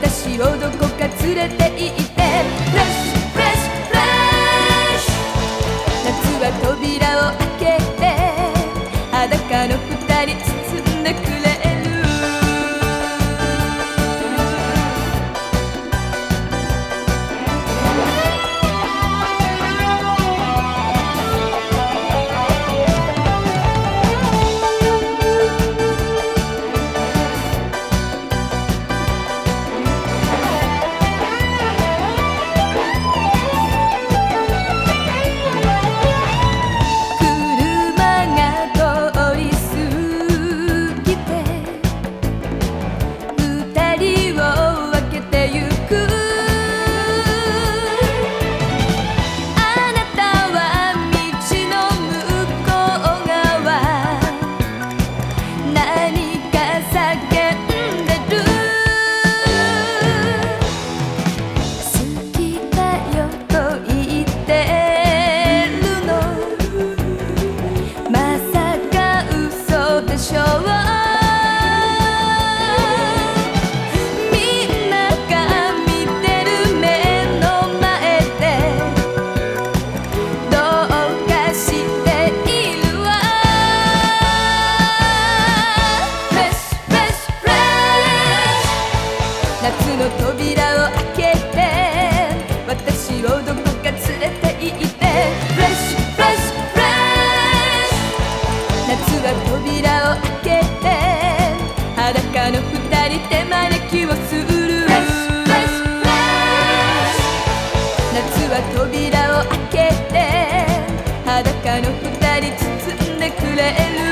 私をどこか連れてがの二人包んでくれる